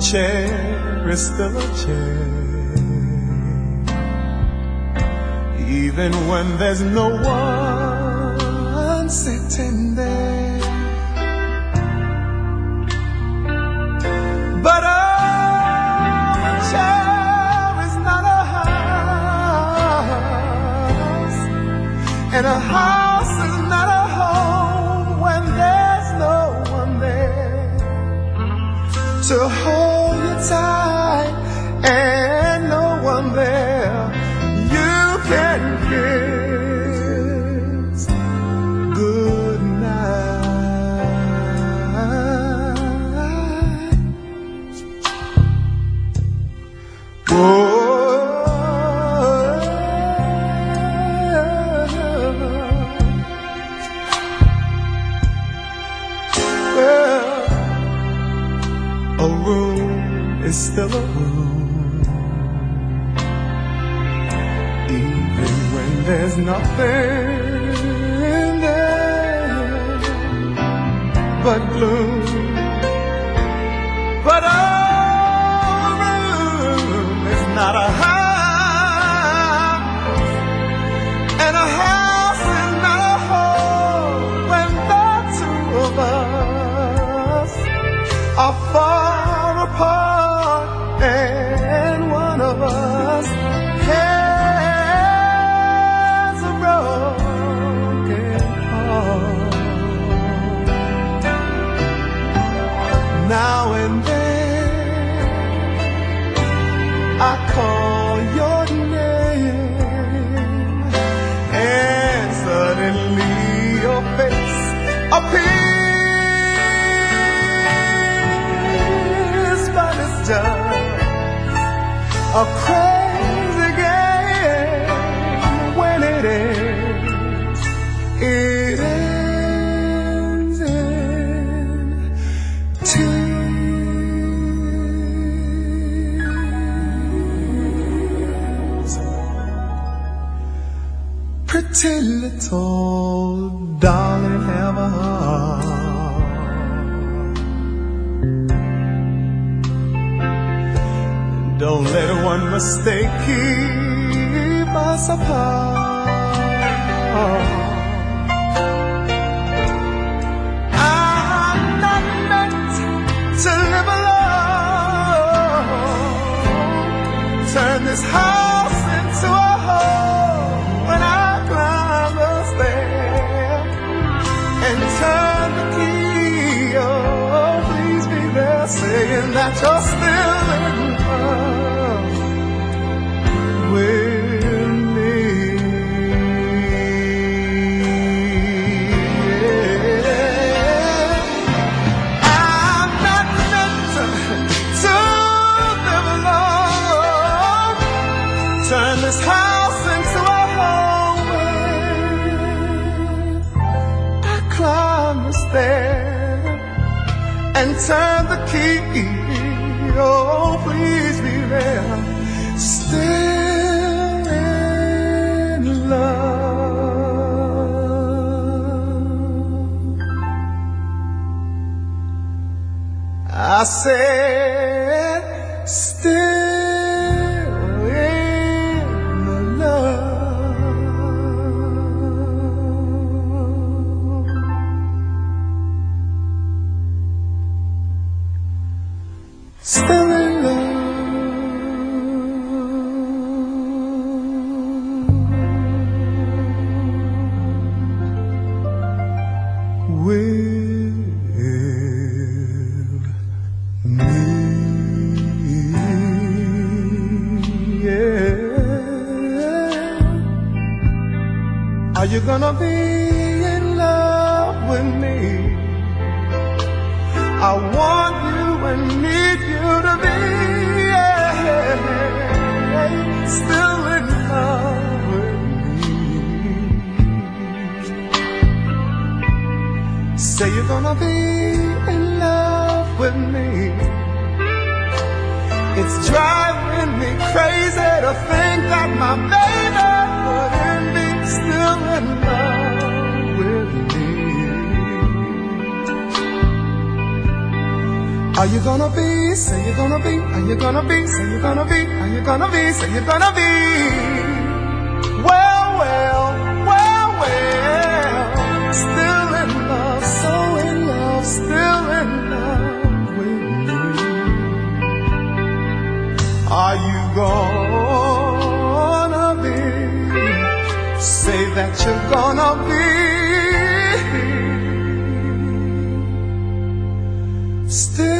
chair is still a chair. Even when there's no one sitting there. But a chair is not a house, and a house is not a to hold you tight and no one there you can kiss there's nothing there but gloom. Now and then. I call your name, and suddenly your face appears, but it's just a crazy Pretty little darling, have a heart. Don't let one mistake keep us apart. Turn the key. Oh, please be there. Still in love. I said, Still in love with me. Yeah. Are you gonna be in love with me? I want still in love with me. Say you're gonna be in love with me. It's driving me crazy to think that my baby Are you gonna be? Say you're gonna be. Are you gonna be? Say you're gonna be. Are you gonna be? Say you're gonna be. Well, well, well, well. Still in love, so in love, still in love with me. Are you gonna be? Say that you're gonna be. Still